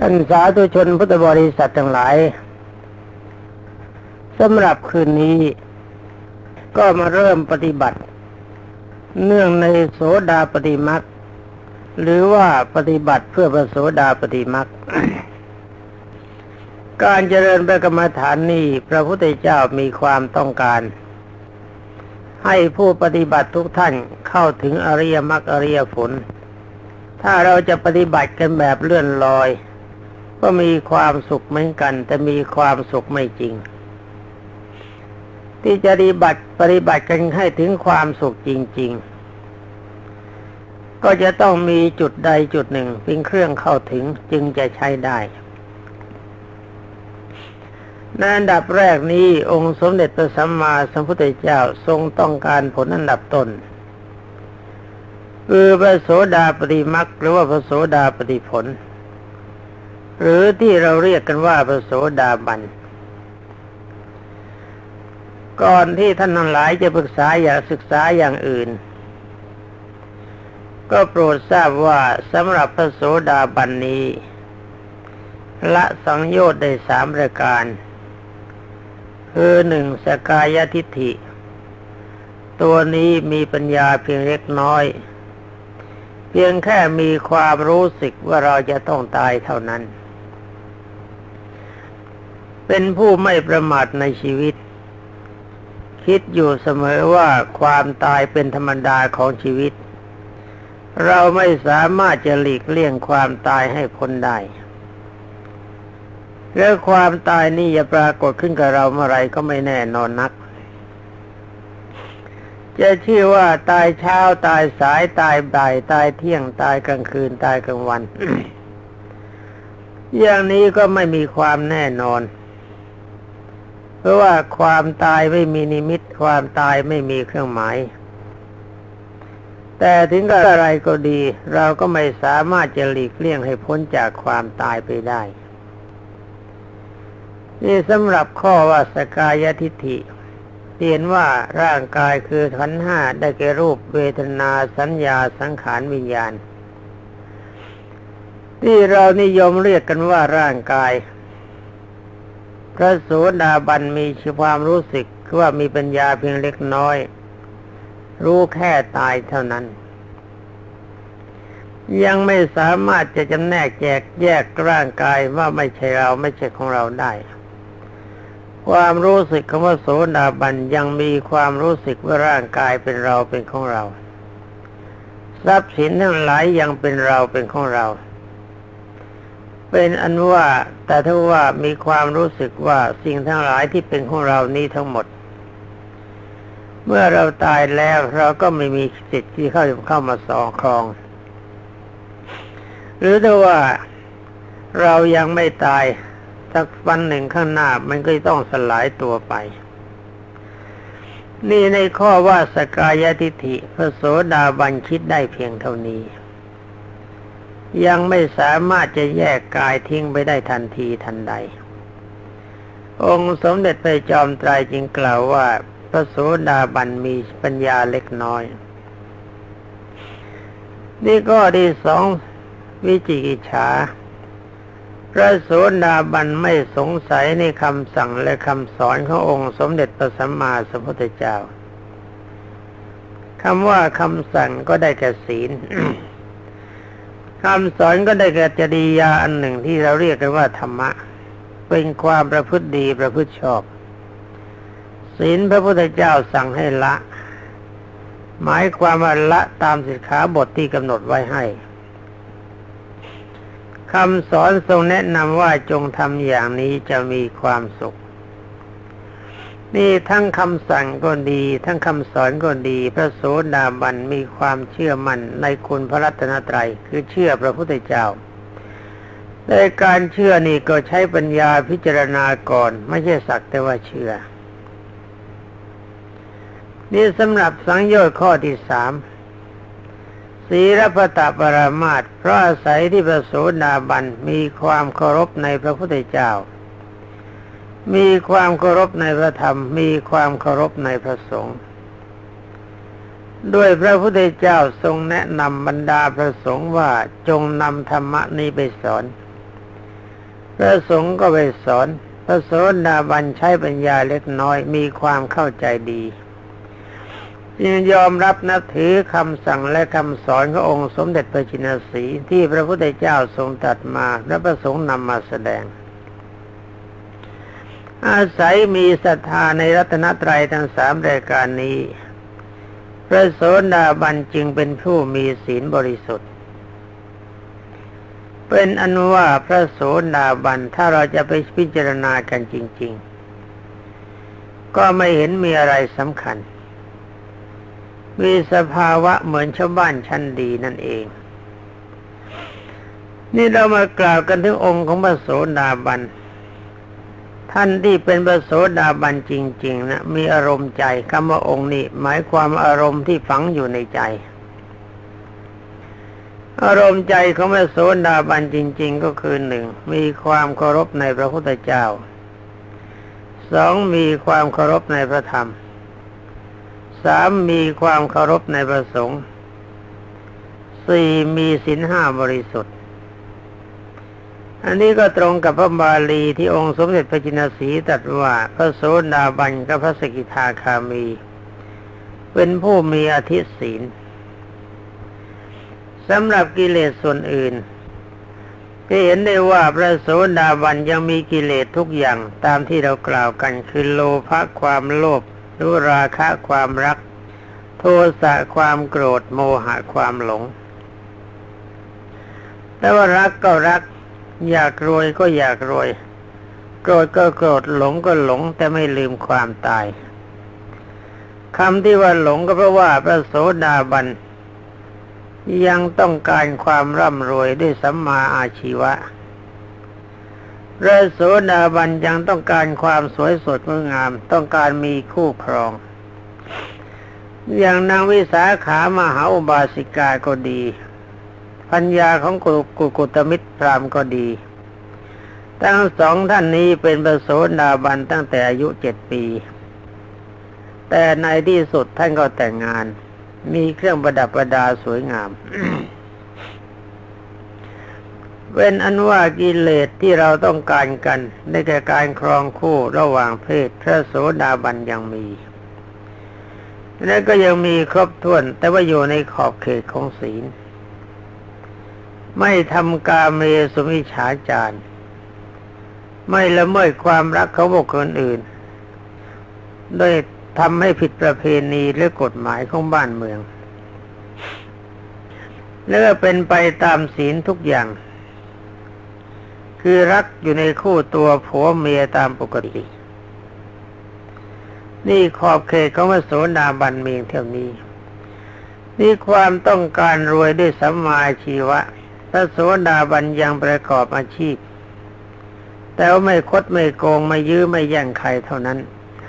ท่านสาธุชนพุทธบริษัททั้งหลายสำหรับคืนนี้ ก็มาเริ่มปฏิบัติ เนื่องในโสดาปฏิมักหรือว่าปฏิบัติเพื่อพระโสดาปฏิมักการเจริญพระกรรมฐานนี้พระพุทธเจ้ามีความต้องการ ให้ผู้ปฏิบัติทุกท่านเข้าถึงอริยมรรคอริยผลถ้าเราจะปฏิบัติกันแบบเลื่อนลอย ก็มีความสุขเหมือนกัน แต่มีความสุขไม่จริง ที่จะปฏิบัติปฏิบัติกันให้ถึงความสุขจริง ๆ ก็จะต้องมีจุดใดจุดหนึ่งเป็นเครื่องเข้าถึงจึงจะใช้ได้ในอันดับแรกนี้องค์สมเด็จพระสัมมาสัมพุทธเจ้าทรงต้องการผลอันดับต้นคือพระโสดาปฏิมักหรือว่าพระโสดาปฏิผล หรือที่เราเรียกกันว่าพระโสดาบัน ก่อนที่ท่านทั้งหลายจะปรึกษาอยากศึกษาอย่างอื่น ก็โปรดทราบว่าสำหรับพระโสดาบันนี้ ละสังโยชน์ได้สามประการคือหนึ่งสกายทิฏฐิ ตัวนี้มีปัญญาเพียงเล็กน้อย เพียงแค่มีความรู้สึกว่าเราจะต้องตายเท่านั้น เป็นผู้ไม่ประมาทในชีวิต คิดอยู่เสมอว่าความตายเป็นธรรมดาของชีวิต เราไม่สามารถจะหลีกเลี่ยงความตายให้พ้นได้แล้วความตายนี่จะปรากฏขึ้นกับเราเมื่อไรก็ไม่แน่นอนนัก จะชื่อว่าตายเช้าตายสายตายบ่าย ตายเที่ยงตายกลางคืนตายกลางวัน อย่างนี้ก็ไม่มีความแน่นอน ราะว่าความตายไม่มีนิมิต ความตายไม่มีเครื่องหมาย แต่ถึงกับอะไรก็ดี เราก็ไม่สามารถจะหลีกเลี่ยงให้พ้นจากความตายไปได้ นี่สำหรับข้อว่าสกายทิฏฐิเห็นว่าร่างกายคือขันห้าได้แก่รูปเวทนาสัญญาสังขารวิญญาณ ที่เรานิยมเรียกกันว่าร่างกาย พระโสดาบันมีความรู้สึกว่ามีปัญญาเพียงเล็กน้อย รู้แค่ตายเท่านั้น ยังไม่สามารถจะจำแนกแจกแยกร่างกายว่าไม่ใช่เราไม่ใช่ของเราได้ ความรู้สึกคำว่าโสดาบันยังมีความรู้สึกว่าร่างกายเป็นเราเป็นของเรา ทรัพย์สินทั้งหลายยังเป็นเราเป็นของเรา เป็นอันว่าแต่ถ้าว่ามีความรู้สึกว่าสิ่งทั้งหลายที่เป็นของเรานี้ทั้งหมด เมื่อเราตายแล้วเราก็ไม่มีสิทธิ์ที่เข้าเข้ามาสองครอง หรือถ้าว่าเรายังไม่ตายสักวันหนึ่งข้างหน้ามันก็ต้องสลายตัวไป นี่ในข้อว่าสกายทิฐิพระโสดาบันคิดได้เพียงเท่านี้ ยังไม่สามารถจะแยกกายทิ้งไปได้ทันทีทันใด องค์สมเด็จพระจอมไตรจึงกล่าวว่าพระโสดาบันมีปัญญาเล็กน้อย นี่ก็ดีสองวิจิกิจฉา พระโสดาบันไม่สงสัยในคำสั่งและคำสอนขององค์สมเด็จพระสัมมาสัมพุทธเจ้าคำว่าคำสั่งก็ได้แก่ศีล คำสอนก็ได้แก่จริยาอันหนึ่งที่เราเรียกกันว่าธรรมะ เป็นความประพฤติดีประพฤติชอบ ศีลพระพุทธเจ้าสั่งให้ละ หมายความว่าละตามสิกขาบทที่กำหนดไว้ให้คำสอนทรงแนะนำว่าจงทำอย่างนี้จะมีความสุข นี่ทั้งคำสั่งก็ดี ทั้งคำสอนก็ดี พระโสดาบันมีความเชื่อมั่นในคุณพระรัตนตรัยคือเชื่อพระพุทธเจ้าในการเชื่อนี่ก็ใช้ปัญญาพิจารณาก่อน ไม่ใช่สักแต่ว่าเชื่อ นี่สำหรับสังโยชน์ข้อที่สามศีลพตปรามาตเพราะอาศัยที่พระโสดาบันมีความเคารพในพระพุทธเจ้า มีความเคารพในพระธรรม มีความเคารพในพระสงฆ์ด้วยพระพุทธเจ้าทรงแนะนำบรรดาพระสงฆ์ว่าจงนำธรรมะนี้ไปสอน พระสงฆ์ก็ไปสอน พระโสดาบันใช้ปัญญาเล็กน้อย มีความเข้าใจดีจึงยอมรับนับถือคำสั่งและคำสอนขององค์สมเด็จพระจินสีที่พระพุทธเจ้าทรงตรัสมาและพระสงฆ์นำมาแสดง อาศัยมีศรัทธาในรัตนตรัยทั้งสามรายการนี้ พระโสดาบันจึงเป็นผู้มีศีลบริสุทธิ์ เป็นอนุว่าพระโสดาบันถ้าเราจะไปพิจารณากันจริง ๆ ก็ไม่เห็นมีอะไรสำคัญ มีสภาวะเหมือนชาวบ้านชั้นดีนั่นเอง นี่เรามากล่าวกันถึงองค์ของพระโสดาบัน ท่านที่เป็นพระโสดาบันจริง ๆนะมีอารมณ์ใจคำว่าองค์นี้หมายความอารมณ์ที่ฝังอยู่ในใจ อารมณ์ใจของพระโสดาบันจริง ๆ ก็คือหนึ่งมีความเคารพในพระพุทธเจ้าสองมีความเคารพในพระธรรมสามมีความเคารพในประสงค์สี่มีศีลห้าบริสุทธิ์ อันนี้ก็ตรงกับพระบาลีที่องค์สมเด็จพระจินสีตรัสว่าพระโสดาบันกับพระสกิทาคามี เป็นผู้มีอธิศีลสำหรับกิเลสส่วนอื่นจะเห็นได้ว่าพระโสดาบันยังมีกิเลสทุกอย่างตามที่เรากล่าวกันคือโลภะความโลภรู้ราคะความรัก โทสะความโกรธโมหะความหลง แต่ว่ารักก็รัก อยากรวยก็อยากรวย โกรธก็โกรธหลงก็หลง แต่ไม่ลืมความตายคำที่ว่าหลงก็เพราะว่าพระโสดาบัน ยังต้องการความร่ำรวยด้วยสัมมาอาชีวะพระโสดาบันยังต้องการความสวยสดงดงาม ต้องการมีคู่ครอง อย่างนางวิสาขามหาอุบาสิกาก็ดี พัญญาของกุกุกุตมิตรพรามก็ดี ทั้งสองท่านนี้เป็นพระโสดาบันตั้งแต่อายุเจ็ดปี แต่ในที่สุดท่านก็แต่งงาน มีเครื่องประดับประดาสวยงามเป็นอันว่ากิเลสที่เราต้องการกันในแก่การครองคู่ระหว่างเพศพระโสดาบันยังมี และก็ยังมีครบถ้วน แต่ว่าอยู่ในขอบเขตของศีล ไม่ทำกาเมสุมิฉาจารไม่ละเมิดความรักเขาบุคคลอื่นโดยทำให้ผิดประเพณีหรือกฎหมายของบ้านเมือง แล้วก็เป็นไปตามศีลทุกอย่าง คือรักอยู่ในคู่ตัวผัวเมียตามปกติ นี่ขอบเขตของพระโสดาบันเมียงเท่านี้ นี่ความต้องการรวยด้วยสัมมาชีวะ พระโสดาบันยังประกอบอาชีพ แต่ไม่คดไม่โกงไม่ยื้อไม่แย่งใครเท่านั้น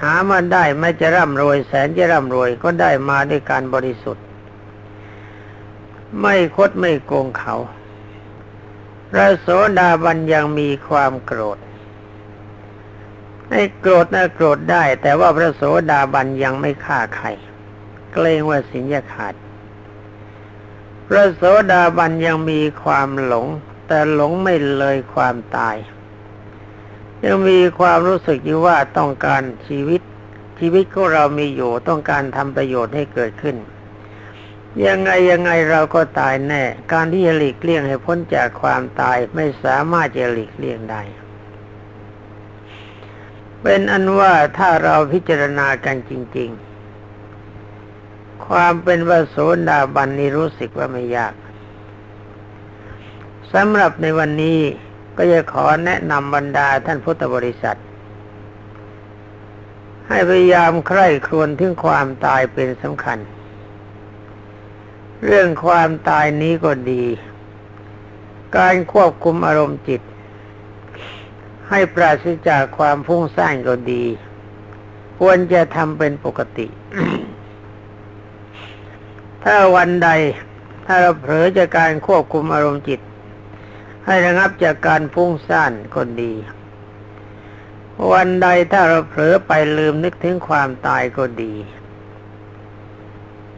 หามาได้ไม่จะร่ำรวยแสนจะร่ำรวยก็ได้มาด้วยการบริสุทธิ์ ไม่คดไม่โกงเขาพระโสดาบันยังมีความโกรธให้โกรธนะโกรธได้ แต่ว่าพระโสดาบันยังไม่ฆ่าใคร เกรงว่าสินจะขาด พระโสดาบันยังมีความหลง แต่หลงไม่เลยความตาย ยังมีความรู้สึกอยู่ว่าต้องการชีวิต ชีวิตของเรามีอยู่ต้องการทำประโยชน์ให้เกิดขึ้น ยังไงยังไงเราก็ตายแน่ การที่จะหลีกเลี่ยงให้พ้นจากความตายไม่สามารถจะหลีกเลี่ยงได้เป็นอันว่าถ้าเราพิจารณากันจริง ๆ ความเป็นวโสดาบันนี้รู้สึกว่าไม่ยากสำหรับในวันนี้ก็จะขอแนะนำบรรดาท่านพุทธบริษัท ให้พยายามใคร่ครวญถึงความตายเป็นสำคัญ เรื่องความตายนี้ก็ดี การควบคุมอารมณ์จิต ให้ปราศจากความพุ่งสร้างก็ดี ควรจะทำเป็นปกติ ถ้าวันใดถ้าเราเผลอจากการควบคุมอารมณ์จิต ให้ระงับจากการพุ่งสร้างก็ดี วันใดถ้าเราเผลอไปลืมนึกถึงความตายก็ดี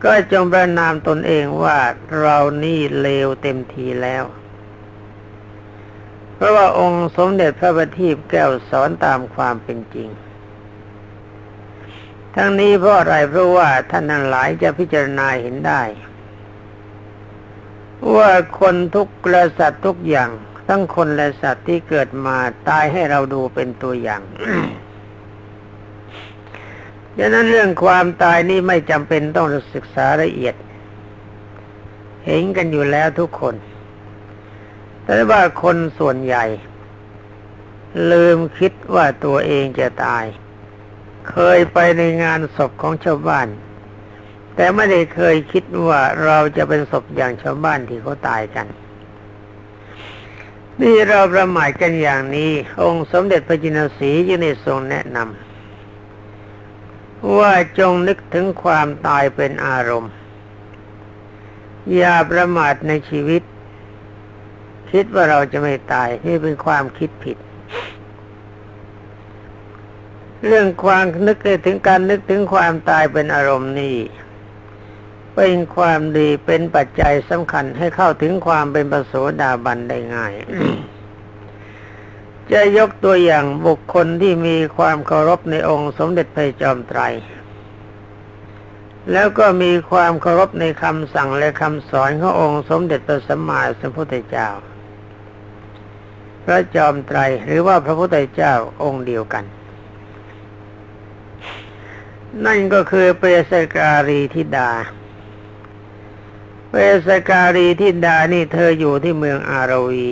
ก็จงประนามตนเองว่าเรานี่เลวเต็มทีแล้วเพราะว่าองค์สมเด็จพระบัณฑิตแก้วสอนตามความเป็นจริง ทั้งนี้เพราะอะไรเพราะว่าท่านนั้นหลายจะพิจารณาเห็นได้ ว่าคนทุกและสัตว์ทุกอย่าง ทั้งคนและสัตว์ที่เกิดมาตายให้เราดูเป็นตัวอย่างดังนั้นเรื่องความตายนี่ไม่จำเป็นต้องศึกษาละเอียด เห็นกันอยู่แล้วทุกคน แต่ว่าคนส่วนใหญ่ ลืมคิดว่าตัวเองจะตาย เคยไปในงานศพของชาวบ้าน แต่ไม่ได้เคยคิดว่าเราจะเป็นศพอย่างชาวบ้านที่เขาตายกัน นี่เราประมาทกันอย่างนี้ องค์สมเด็จพระจินสียังได้ทรงแนะนำว่าจงนึกถึงความตายเป็นอารมณ์ อย่าประมาทในชีวิต คิดว่าเราจะไม่ตายนี่เป็นความคิดผิด เรื่องความนึกถึงการนึกถึงความตายเป็นอารมณ์นี่เป็นความดีเป็นปัจจัยสำคัญให้เข้าถึงความเป็นประโสดาบันได้ง่าย จะยกตัวอย่างบุคคลที่มีความเคารพในองค์สมเด็จพระจอมไตร แล้วก็มีความเคารพในคำสั่งและคำสอนขององค์สมเด็จพระสัมมาสัมพุทธเจ้า พระจอมไตรหรือว่าพระพุทธเจ้าองค์เดียวกัน นั่นก็คือเปสการีธิดา เปสการีธิดานี่เธออยู่ที่เมืองอารวี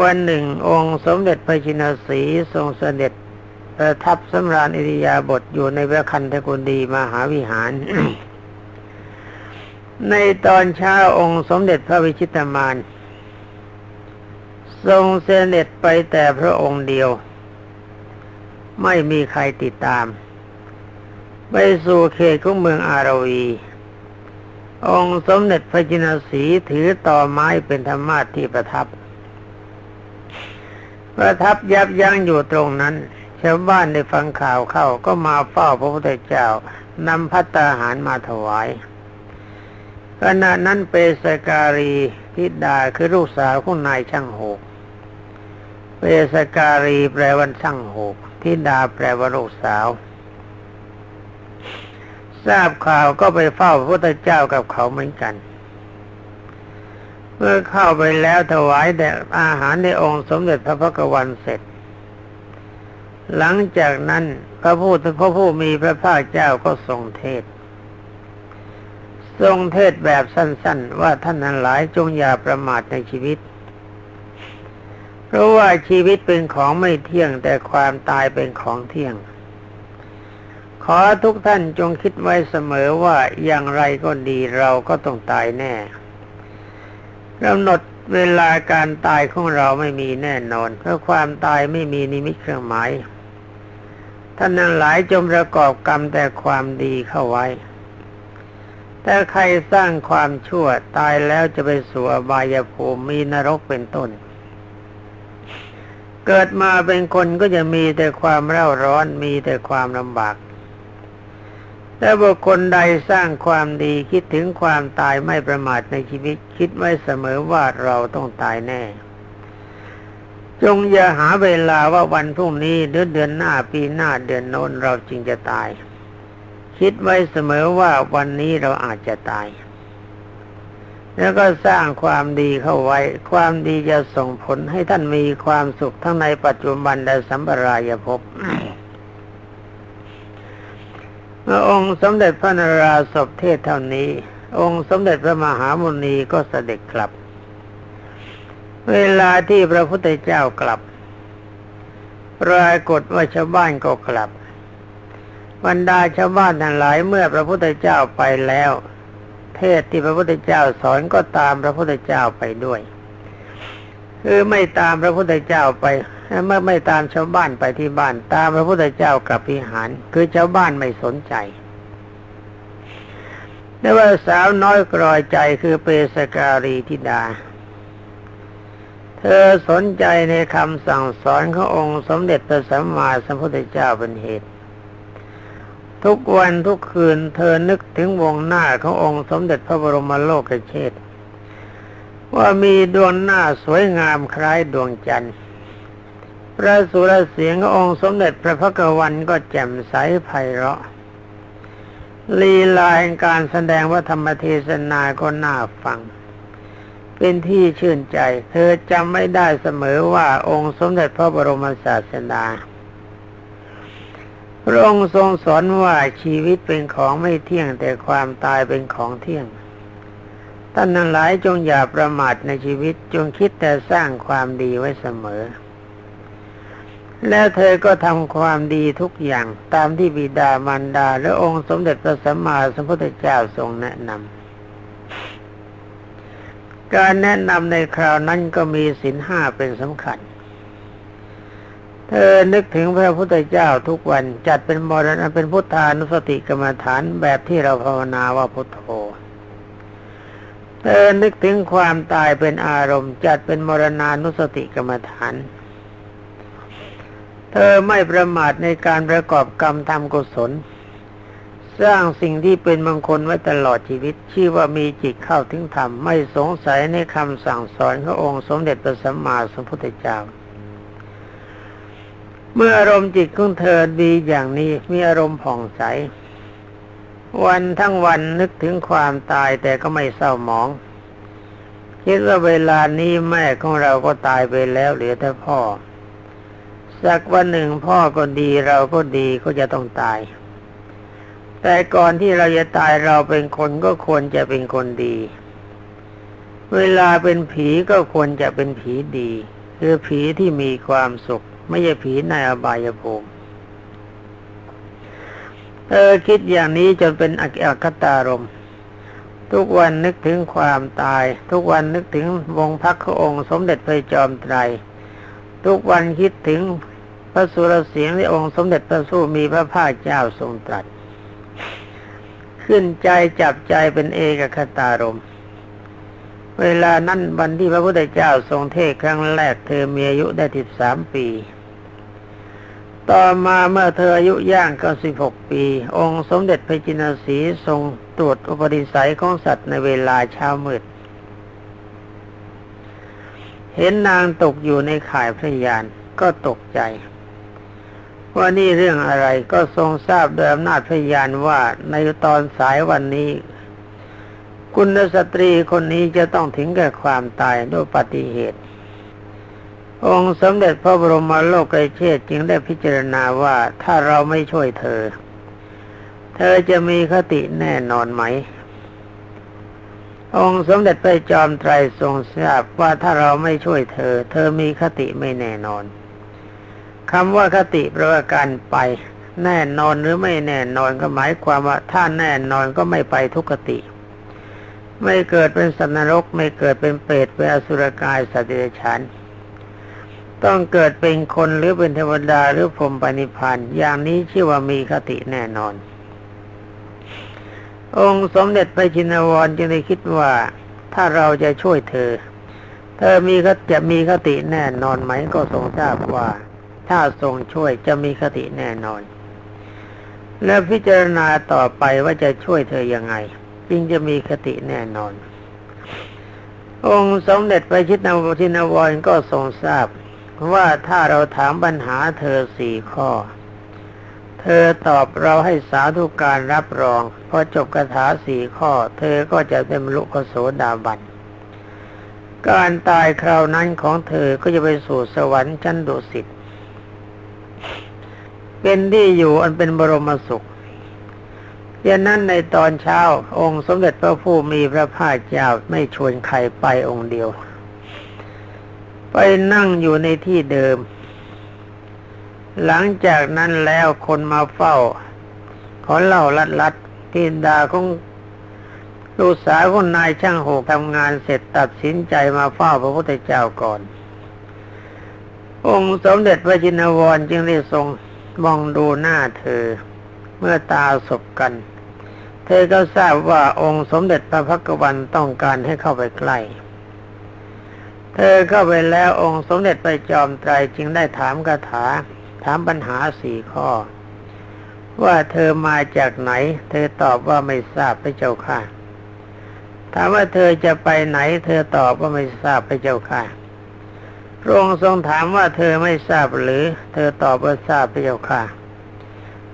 วันหนึ่งองค์สมเด็จพระชินสีทรงเสด็จประทับสำราญอิริยาบถอยู่ในพระคันธกุฎีมหาวิหาร ในตอนเช้าองค์สมเด็จพระวิชิตมาน ทรงเสด็จไปแต่พระองค์เดียว ไม่มีใครติดตาม ไปสู่เขตของเมืองอารวี องค์สมเด็จพระจินสีถือต่อไม้เป็นธรรมาที่ประทับ ประทับยับยั้งอยู่ตรงนั้นชาวบ้านได้ฟังข่าวเข้าก็มาเฝ้าพระพุทธเจ้านำพัตตาหารมาถวายขณะนั้นเปสการีทิดาคือลูกสาวของนายช่างหกเปสการีแปลวันช่างหกทิดาแปลว่าลูกสาว ทราบข่าวก็ไปเฝ้าพระพุทธเจ้ากับเขาเหมือนกัน เมื่อเข้าไปแล้วถวายแด่อาหารในองค์สมเด็จพระพักวันเสร็จ หลังจากนั้นพระผู้พระผู้มีพระภาคเจ้าก็ทรงเทศ ทรงเทศแบบสั้นๆ ว่าท่านนั้นหลายจงอย่าประมาทในชีวิต เพราะว่าชีวิตเป็นของไม่เที่ยงแต่ความตายเป็นของเที่ยง อทุกท่านจงคิดไว้เสมอว่าอย่างไรก็ดีเราก็ต้องตายแน่กำหนดเวลาการตายของเราไม่มีแน่นอน เพราะความตายไม่มีนิมิตเครื่องหมายท่านนั้นหลายจมประกอบกรรมแต่ความดีเข้าไว้ แต่ใครสร้างความชั่วตายแล้วจะไปสู่อบายภูมิมีนรกเป็นต้น เกิดมาเป็นคนก็จะมีแต่ความเร่าร้อนมีแต่ความลำบาก แต่บุคคลใดสร้างความดีคิดถึงความตายไม่ประมาทในชีวิต คิดไว้เสมอว่าเราต้องตายแน่ จงอย่าหาเวลาว่าวันพรุ่งนี้เดือนเดือนหน้าปีหน้าเดือนโน้นเราจริงจะตาย คิดไว้เสมอว่าวันนี้เราอาจจะตาย แล้วก็สร้างความดีเข้าไว้ ความดีจะส่งผลให้ท่านมีความสุขทั้งในปัจจุบันและสัมปรายภพ องค์สมเด็จพระนราศพเทศเท่านี้ องค์สมเด็จพระมหามุนีก็เสด็จกลับ เวลาที่พระพุทธเจ้ากลับปรากฏว่าชาวบ้านก็กลับบรรดาชาวบ้านทั้งหลายเมื่อพระพุทธเจ้าไปแล้ว เทศที่พระพุทธเจ้าสอนก็ตามพระพุทธเจ้าไปด้วยคือไม่ตามพระพุทธเจ้าไป เมื่อไม่ตามชาวบ้านไปที่บ้าน ตามพระพุทธเจ้ากลับพิหาร คือชาวบ้านไม่สนใจแต่ว่าสาวน้อยกรอยใจคือเปสการีธิดา เธอสนใจในคำสั่งสอนขององค์สมเด็จพระสัมมาสัมพุทธเจ้าเป็นเหตุ ทุกวันทุกคืนเธอนึกถึงวงหน้าขององค์สมเด็จพระบรมโลกเชษว่ามีดวงหน้าสวยงามคล้ายดวงจันทร์ ระสุรเสียงขององค์สมเด็จพระพักวันก็แจ่มใสไพเราะ ลีลาแห่งการแสดงว่าธรรมเทศนาก็น่าฟัง เป็นที่ชื่นใจ เธอจำไม่ได้เสมอว่าองค์สมเด็จพระบรมศาสดาพระองค์ทรงสอนว่าชีวิตเป็นของไม่เที่ยงแต่ความตายเป็นของเที่ยงท่านทั้งหลายจงอย่าประมาทในชีวิตจงคิดแต่สร้างความดีไว้เสมอ แล้วเธอก็ทำความดีทุกอย่างตามที่บิดามารดา และองค์สมเด็จพระสัมมาสัมพุทธเจ้าทรงแนะนำการแนะนำในคราวนั้นก็มีสินห้าเป็นสำคัญ เธอนึกถึงพระพุทธเจ้าทุกวันจัดเป็นมรณะเป็นพุทธานุสติกรรมฐานแบบที่เราภาวนาว่าพุทโธเธอนึกถึงความตายเป็นอารมณ์ จัดเป็นมรณานุสติกรรมฐาน เธอไม่ประมาทในการประกอบกรรมทำกุศล สร้างสิ่งที่เป็นมงคลไว้ตลอดชีวิต ชื่อว่ามีจิตเข้าถึงธรรม ไม่สงสัยในคำสั่งสอนขององค์สมเด็จพระสัมมาสัมพุทธเจ้า เมื่ออารมณ์จิตของเธอดีอย่างนี้มีอารมณ์ผ่องใส วันทั้งวันนึกถึงความตายแต่ก็ไม่เศร้าหมอง คิดว่าเวลานี้แม่ของเราก็ตายไปแล้วเหลือแต่พ่อ สักวันหนึ่งพ่อก็ดีเราก็ดีก็จะต้องตาย แต่ก่อนที่เราจะตายเราเป็นคนก็ควรจะเป็นคนดี เวลาเป็นผีก็ควรจะเป็นผีดี คือผีที่มีความสุข ไม่ใช่ผีในอบายภูมิเธอคิดอย่างนี้จนเป็นอักคตารม ทุกวันนึกถึงความตาย ทุกวันนึกถึงวงพักพระองค์ สมเด็จพระจอมไตรทุกวันคิดถึง พระสุรเสียงที่องค์สมเด็จพระสู้มีพระภาคเจ้าทรงตรัส ขึ้นใจจับใจเป็นเอกคตารม เวลานั้นวันที่พระพุทธเจ้าทรงเทศครั้งแรกเธอมีอายุได้สิบสามปี ต่อมาเมื่อเธออายุย่างก็สิบหกปี องค์สมเด็จพระจินสีทรงตรวจอุปนิสัยของสัตว์ในเวลาเช้ามืด เห็นนางตกอยู่ในข่ายพระยานก็ตกใจ ว่านี่เรื่องอะไรก็ทรงทราบโดยอำนาจพยานว่าในตอนสายวันนี้ คุณสตรีคนนี้จะต้องถึงแก่ความตายด้วยปฏิเหตุ องค์สมเด็จพระบรมโลกไกเชษจึงได้พิจารณาว่าถ้าเราไม่ช่วยเธอ เธอจะมีคติแน่นอนไหม องค์สมเด็จพระจอมไตรทรงทราบว่าถ้าเราไม่ช่วยเธอ เธอมีคติไม่แน่นอน คำว่าคติแปลว่าการไป แน่นอนหรือไม่แน่นอนก็หมายความว่าถ้าแน่นอนก็ไม่ไปทุกคติ ไม่เกิดเป็นสันนรก ไม่เกิดเป็นเปรตเป็นอสุรกายสัตว์เดรัจฉานต้องเกิดเป็นคนหรือเป็นเทวดาหรือพรหมปณิพันธ์อย่างนี้ชื่อว่ามีคติแน่นอน องค์สมเด็จพระชินวรจึงได้คิดว่าถ้าเราจะช่วยเธอ เธอมีก็จะมีคติแน่นอนไหมก็ทรงทราบว่า ถ้าทรงช่วยจะมีคติแน่นอน และพิจารณาต่อไปว่าจะช่วยเธอยังไง จึงจะมีคติแน่นอน องค์สมเด็จพระชินวรชินวรก็ทรงทราบว่าถ้าเราถามปัญหาเธอสี่ข้อ เธอตอบเราให้สาธุการรับรองพอจบคาถาสี่ข้อ เธอก็จะเป็นลุกโสดาบันการตายคราวนั้นของเธอก็จะไปสู่สวรรค์ชั้นดุสิต เป็นที่อยู่อันเป็นบรมสุขดังนั้นในตอนเช้า องค์สมเด็จพระผู้มีพระภาคเจ้าไม่ชวนใครไปองค์เดียว ไปนั่งอยู่ในที่เดิม หลังจากนั้นแล้วคนมาเฝ้า ขอเล่าลัดลัดที่ดาของลูกสาวของนายช่างหกทำงานเสร็จตัดสินใจมาเฝ้าพระพุทธเจ้าก่อน องค์สมเด็จพระจินวรจึงได้ทรง มองดูหน้าเธอ เมื่อตาสบกัน เธอก็ทราบว่าองค์สมเด็จพระพักวันต้องการให้เข้าไปใกล้ เธอเข้าไปแล้วองค์สมเด็จไปจอมไตรจึงได้ถามคาถา ถามปัญหาสี่ข้อ ว่าเธอมาจากไหน เธอตอบว่าไม่ทราบพระเจ้าค่ะถามว่าเธอจะไปไหน เธอตอบว่าไม่ทราบพระเจ้าค่ะ พระองค์ทรงถามว่าเธอไม่ทราบหรือ เธอตอบว่าทราบพระเจ้าค่ะ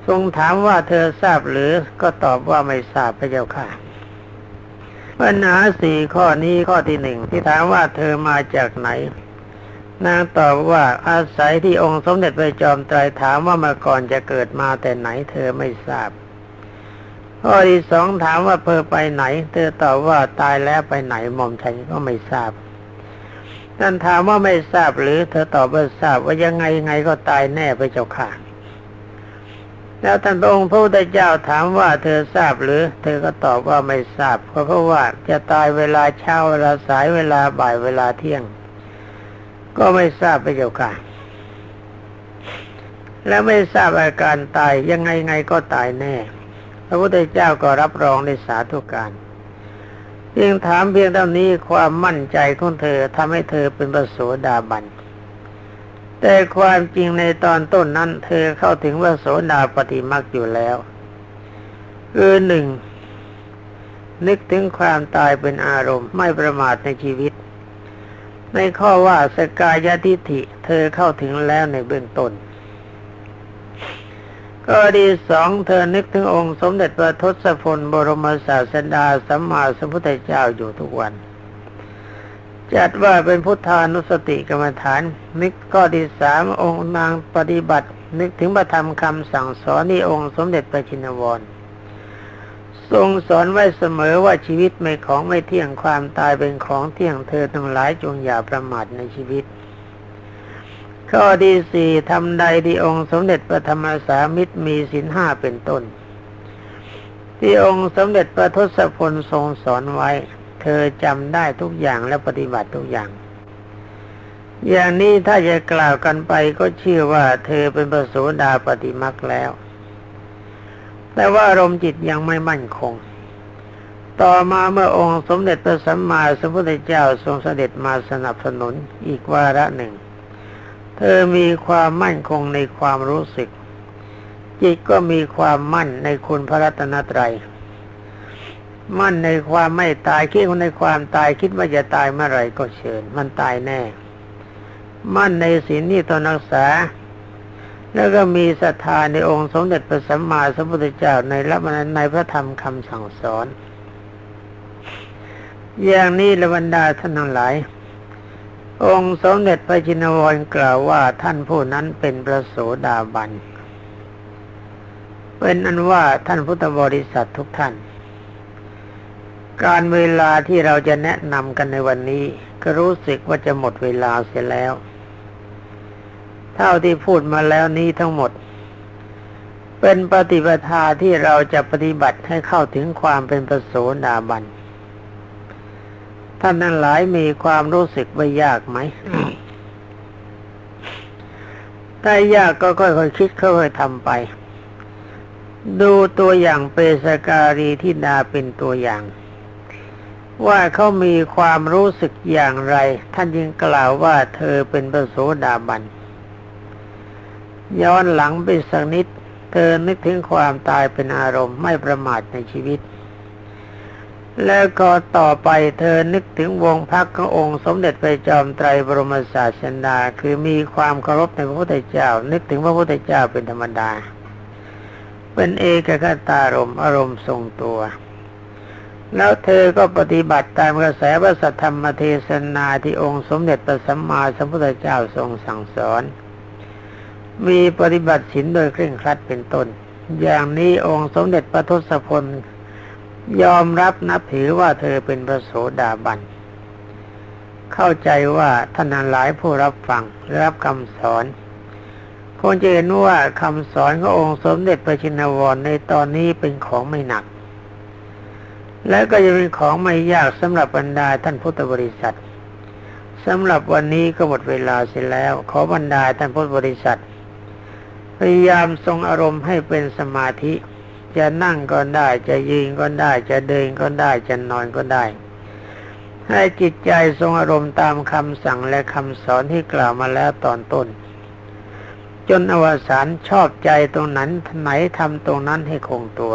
ทรงถามว่าเธอทราบหรือก็ตอบว่าไม่ทราบพระเจ้าค่ะปัญหาสี่ข้อนี้ข้อที่หนึ่งที่ถามว่าเธอมาจากไหน นางตอบว่าอาศัยที่องค์สมเด็จพระจอมไตรถามว่ามาก่อนจะเกิดมาแต่ไหนเธอไม่ทราบ ข้อที่สองถามว่าเธอไปไหน เธอตอบว่าตายแล้วไปไหนหม่อมฉันก็ไม่ทราบ ท่านถามว่าไม่ทราบหรือเธอตอบว่าทราบว่ายังไงยังไงก็ตายแน่ไปเจ้าค่ะ แล้วท่านพระองค์พระพุทธเจ้าถามว่าเธอทราบหรือ เธอก็ตอบว่าไม่ทราบ เพราะเพราะว่าจะตายเวลาเช้าเวลาสายเวลาบ่ายเวลาเที่ยง ก็ไม่ทราบไปเจ้าค่ะ และไม่ทราบอาการตายยังไงไงก็ตายแน่ พระพุทธเจ้าก็รับรองในสาธุการ เพียงถามเพียงเท่านี้ความมั่นใจของเธอทำให้เธอเป็นประโสดาบัน แต่ความจริงในตอนต้นนั้น เธอเข้าถึงว่าโสดาปฏิมักอยู่แล้วคือหนึ่งนึกถึงความตายเป็นอารมณ์ไม่ประมาทในชีวิต ในข้อว่าสกายทิฐิ เธอเข้าถึงแล้วในเบื้องต้น ก็ดีสองเธอนึกถึงองค์สมเด็จพระทศพลบรมศาสดาสัมมาสัมพุทธเจ้าอยู่ทุกวัน จัดว่าเป็นพุทธานุสติกรรมฐาน นึกก็ดีสามองค์นางปฏิบัติ นึกถึงพระธรรมคำสั่งสอนนี่องค์สมเด็จพระชินวรทรงสอนไว้เสมอว่าชีวิตไม่ของไม่เที่ยงความตายเป็นของเที่ยงเธอทั้งหลายจงอย่าประมาทในชีวิต ข้อที่สี่ทำใดที่องค์สมเด็จพระธรรมสามิตรมีศีลห้าเป็นต้น ที่องค์สมเด็จพระทศพลทรงสอนไว้ เธอจำได้ทุกอย่างและปฏิบัติทุกอย่าง อย่างนี้ถ้าจะกล่าวกันไปก็เชื่อว่าเธอเป็นประโสดาปฏิมักแล้ว แต่ว่าอารมณ์จิตยังไม่มั่นคง ต่อมาเมื่อองค์สมเด็จพระสัมมาสัมพุทธเจ้าทรงเสด็จมาสนับสนุนอีกวาระหนึ่ง เธอมีความมั่นคงในความรู้สึก จิตก็มีความมั่นในคุณพระรัตนตรัย มั่นในความไม่ตายคิดในความตายคิดว่าจะตายเมื่อไรก็เชิญ มันตายแน่ มั่นในศีลนี่ตนรักษา แล้วก็มีศรัทธาในองค์สมเด็จพระสัมมาสัมพุทธเจ้าในรับในพระธรรมคำสั่งสอน อย่างนี้ละบรรดาท่านทั้งหลาย องค์สมเด็จพระจินวรกล่าวว่าท่านผู้นั้นเป็นพระโสดาบัน เป็นอันว่าท่านพุทธบริษัททุกท่าน การเวลาที่เราจะแนะนำกันในวันนี้ ก็รู้สึกว่าจะหมดเวลาเสียแล้ว เท่าที่พูดมาแล้วนี้ทั้งหมด เป็นปฏิปทาที่เราจะปฏิบัติให้เข้าถึงความเป็นประโสดาบัน ท่านทั้งหลายมีความรู้สึกว่ายากไหมถ้ายากก็ค่อยๆคิดค่อยๆทำไป ดูตัวอย่างเปสการีที่ดาเป็นตัวอย่าง ว่าเขามีความรู้สึกอย่างไร ท่านยังกล่าวว่าเธอเป็นพระโสดาบัน ย้อนหลังไปสักนิด เธอนึกถึงความตายเป็นอารมณ์ไม่ประมาทในชีวิต แล้วก็ต่อไปเธอนึกถึงวงพักขององค์สมเด็จพระจอมไตรบรมศาสดาคือมีความเคารพในพระพุทธเจ้า นึกถึงพระพุทธเจ้าเป็นธรรมดา เป็นเอกคตารมอารมณ์ทรงตัว แล้วเธอก็ปฏิบัติตามกระแสพระสัทธรรมเทศนาที่องค์สมเด็จพระสัมมาสัมพุทธเจ้าทรงสั่งสอน มีปฏิบัติศีลโดยเคร่งครัดเป็นต้น อย่างนี้องค์สมเด็จพระทศพล ยอมรับนับถือว่าเธอเป็นพระโสดาบัน เข้าใจว่าท่านหลายผู้รับฟังรับคำสอนคงจะเห็นว่าคำสอนขององค์สมเด็จพระชินวรในตอนนี้เป็นของไม่หนัก และก็จะเป็นของไม่ยากสำหรับบรรดาท่านพุทธบริษัทสำหรับวันนี้ก็หมดเวลาเสียแล้ว ขอบรรดาท่านพุทธบริษัท พยายามทรงอารมณ์ให้เป็นสมาธิ จะนั่งก็ได้ จะยืนก็ได้ จะเดินก็ได้ จะนอนก็ได้ ให้จิตใจทรงอารมณ์ตามคำสั่งและคำสอนที่กล่าวมาแล้วตอนต้น จนอวสานชอบใจตรงนั้นไหนทำตรงนั้นให้คงตัว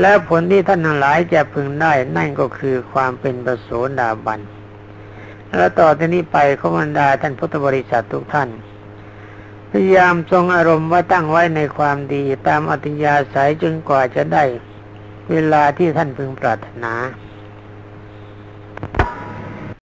และผลที่ท่านหลายจะพึงได้นั่นก็คือความเป็นประโสดาบัน และต่อจากนี้ไปขบันดาท่านพุทธบริษัททุกท่าน พยายามทรงอารมณ์ว่าตั้งไว้ในความดีตามอัตยาศัยจนกว่าจะได้เวลาที่ท่านพึงปรารถนา